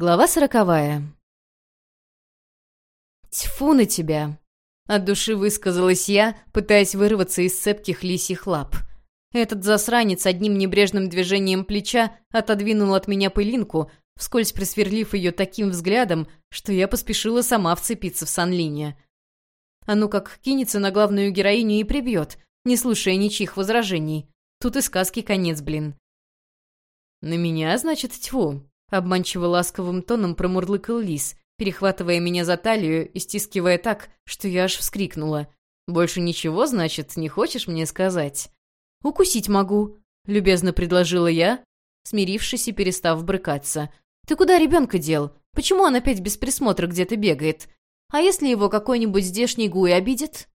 Глава сороковая. «Тьфу на тебя!» — от души высказалась я, пытаясь вырваться из цепких лисьих лап. Этот засранец одним небрежным движением плеча отодвинул от меня пылинку, вскользь просверлив ее таким взглядом, что я поспешила сама вцепиться в Санлине. А ну как кинется на главную героиню и прибьет, не слушая ничьих возражений. Тут и сказки конец, блин. «На меня, значит, тьфу», Обманчиво ласковым тоном промурлыкал лис, перехватывая меня за талию и стискивая так, что я аж вскрикнула. «Больше ничего, значит, не хочешь мне сказать?» «Укусить могу», — любезно предложила я, смирившись и перестав брыкаться. «Ты куда ребенка дел? Почему он опять без присмотра где-то бегает? А если его какой-нибудь здешний гуй обидит?»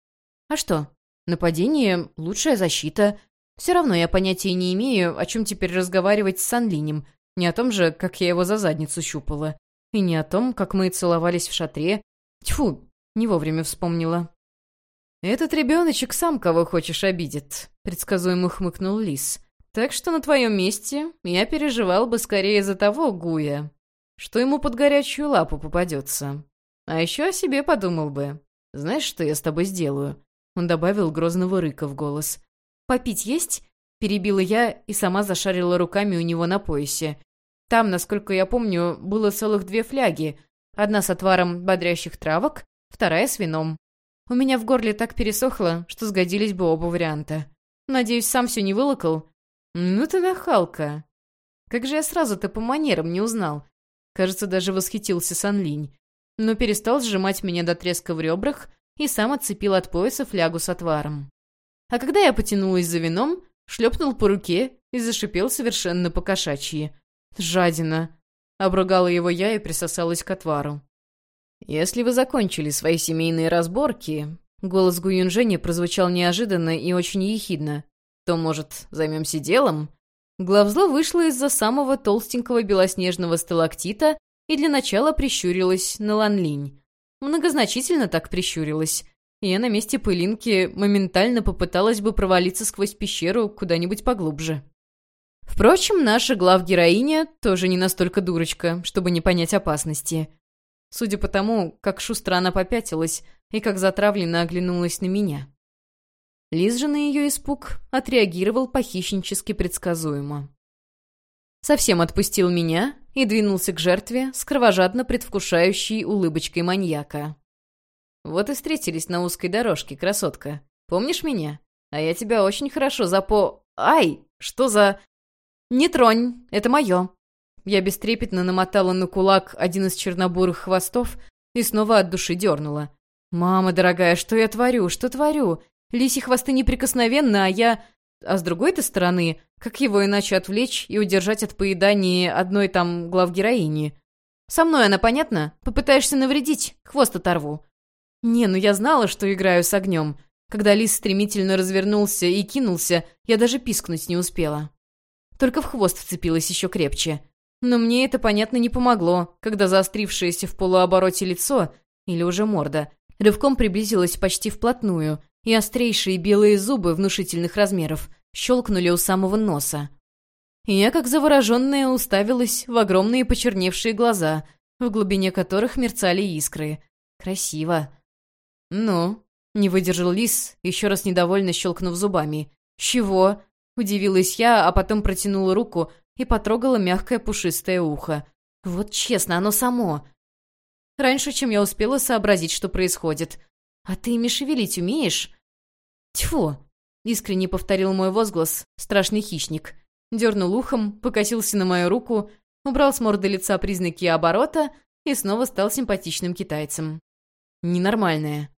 «А что? Нападение — лучшая защита. Все равно я понятия не имею, о чем теперь разговаривать с Санлинем, не о том же, как я его за задницу щупала. И не о том, как мы целовались в шатре. Тьфу, не вовремя вспомнила. «Этот ребеночек сам кого хочешь обидит», — предсказуемо хмыкнул Лис. «Так что на твоем месте я переживал бы скорее за того Гуя, что ему под горячую лапу попадется. А еще о себе подумал бы. Знаешь, что я с тобой сделаю?» Он добавил грозного рыка в голос. «Попить есть?» Перебила я и сама зашарила руками у него на поясе. Там, насколько я помню, было целых две фляги. Одна с отваром бодрящих травок, вторая с вином. У меня в горле так пересохло, что сгодились бы оба варианта. Надеюсь, сам все не вылокал? Ну ты нахалка. Как же я сразу-то по манерам не узнал. Кажется, даже восхитился Санлинь. Но перестал сжимать меня до треска в ребрах и сам отцепил от пояса флягу с отваром. А когда я потянулась за вином, шлепнул по руке и зашипел совершенно по-кошачьи. «Жадина!» — обругала его я и присосалась к отвару. «Если вы закончили свои семейные разборки...» Голос Гуюнжени прозвучал неожиданно и очень ехидно. «То, может, займемся делом?» Главзло вышло из-за самого толстенького белоснежного сталактита и для начала прищурилась на Ланлинь. Многозначительно так прищурилась я на месте пылинки моментально попыталась бы провалиться сквозь пещеру куда-нибудь поглубже. Впрочем, наша главгероиня тоже не настолько дурочка, чтобы не понять опасности. Судя по тому, как шустро она попятилась и как затравленно оглянулась на меня. Лиз же на ее испуг отреагировал похищнически предсказуемо. Совсем отпустил меня и двинулся к жертве с кровожадно предвкушающей улыбочкой маньяка. Вот и встретились на узкой дорожке, красотка. Помнишь меня? А я тебя очень хорошо запо... Ай! Что за... Не тронь, это мое. Я бестрепетно намотала на кулак один из чернобурых хвостов и снова от души дернула. «Мама дорогая, что я творю? Что творю? Лиси хвосты неприкосновенны, а я... А с другой-то стороны, как его иначе отвлечь и удержать от поедания одной там главгероини? Со мной она, понятно? Попытаешься навредить, хвост оторву. Не, ну я знала, что играю с огнем. Когда лис стремительно развернулся и кинулся, я даже пискнуть не успела. Только в хвост вцепилась еще крепче. Но мне это, понятно, не помогло, когда заострившееся в полуобороте лицо, или уже морда, рывком приблизилась почти вплотную, и острейшие белые зубы внушительных размеров щелкнули у самого носа. И я, как завороженная, уставилась в огромные почерневшие глаза, в глубине которых мерцали искры. Красиво. «Ну?» — не выдержал лис, еще раз недовольно щелкнув зубами. «Чего?» — удивилась я, а потом протянула руку и потрогала мягкое пушистое ухо. «Вот честно, оно само!» Раньше, чем я успела сообразить, что происходит. «А ты ими шевелить умеешь?» «Тьфу!» — искренне повторил мой возглас страшный хищник. Дернул ухом, покосился на мою руку, убрал с морды лица признаки оборота и снова стал симпатичным китайцем. «Ненормальное»,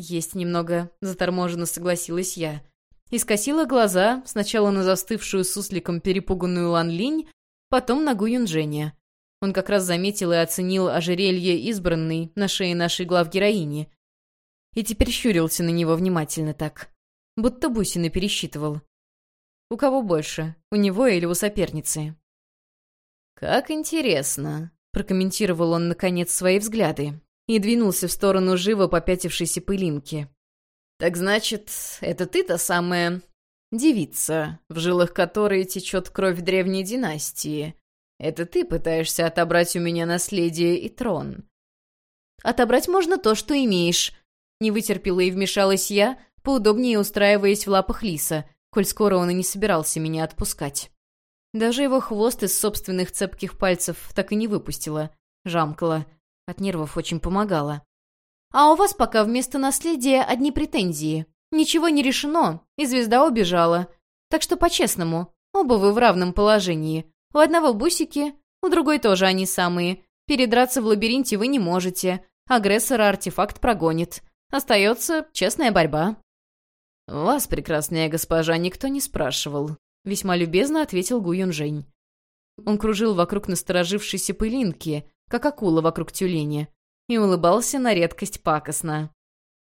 «Есть немного», — заторможенно согласилась я. И скосила глаза сначала на застывшую сусликом перепуганную Лан Линь, потом на Гу Юнжэня. Он как раз заметил и оценил ожерелье избранной на шее нашей главгероини. И теперь щурился на него внимательно так, будто бусины пересчитывал. У кого больше, у него или у соперницы? «Как интересно», — прокомментировал он, наконец, свои взгляды и двинулся в сторону живо попятившейся пылинки. «Так значит, это ты та самая девица, в жилах которой течет кровь древней династии?» Это ты пытаешься отобрать у меня наследие и трон». «Отобрать можно то, что имеешь», — не вытерпела и вмешалась я, поудобнее устраиваясь в лапах лиса, коль скоро он и не собирался меня отпускать. Даже его хвост из собственных цепких пальцев так и не выпустила. Жамкала. От нервов очень помогала. «А у вас пока вместо наследия одни претензии. Ничего не решено, и звезда убежала. Так что по-честному, оба вы в равном положении. У одного бусики, у другой тоже они самые. Передраться в лабиринте вы не можете. Агрессора артефакт прогонит. Остается честная борьба». «Вас, прекрасная госпожа, никто не спрашивал», — весьма любезно ответил Гу Юнжень. Он кружил вокруг насторожившейся пылинки, как акула вокруг тюленя, и улыбался на редкость пакостно.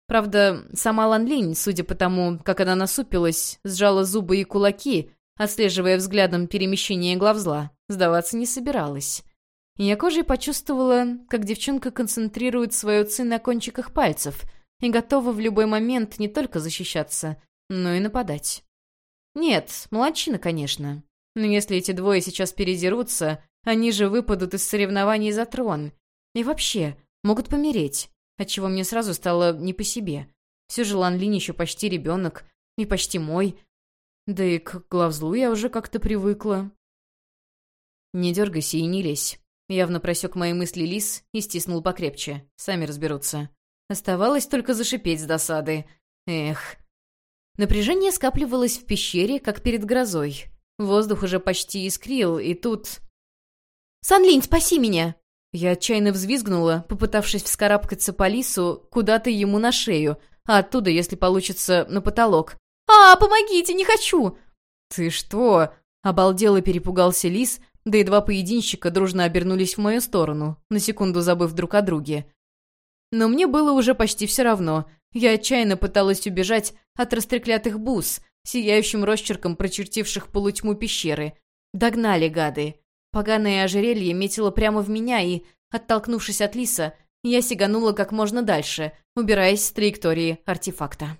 Правда, сама Лан Линь, судя по тому, как она насупилась, сжала зубы и кулаки, отслеживая взглядом перемещение главзла, сдаваться не собиралась. Я кожей почувствовала, как девчонка концентрирует свою ци на кончиках пальцев и готова в любой момент не только защищаться, но и нападать. Нет, младшина, конечно. Но если эти двое сейчас передерутся, они же выпадут из соревнований за трон. И вообще, могут помереть, отчего мне сразу стало не по себе. Все же Лан Линь еще почти ребенок, и почти мой. Да и к главзлу я уже как-то привыкла. «Не дергайся и не лезь», — явно просек мои мысли лис и стиснул покрепче. Сами разберутся. Оставалось только зашипеть с досады. Эх. Напряжение скапливалось в пещере, как перед грозой. Воздух уже почти искрил, и тут... «Санлинь, спаси меня!» Я отчаянно взвизгнула, попытавшись вскарабкаться по лису куда-то ему на шею, а оттуда, если получится, на потолок. «А, помогите, не хочу!» «Ты что?» — обалдело перепугался лис, да и два поединщика дружно обернулись в мою сторону, на секунду забыв друг о друге. Но мне было уже почти все равно. Я отчаянно пыталась убежать от растреклятых бус, сияющим росчерком прочертивших полутьму пещеры. Догнали гады. Поганое ожерелье метило прямо в меня, и, оттолкнувшись от лиса, я сиганула как можно дальше, убираясь с траектории артефакта.